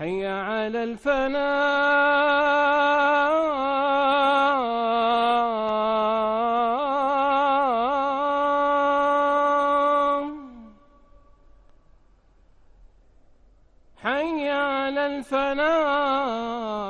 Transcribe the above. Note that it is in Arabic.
حي على الفلاح حي على الفلاح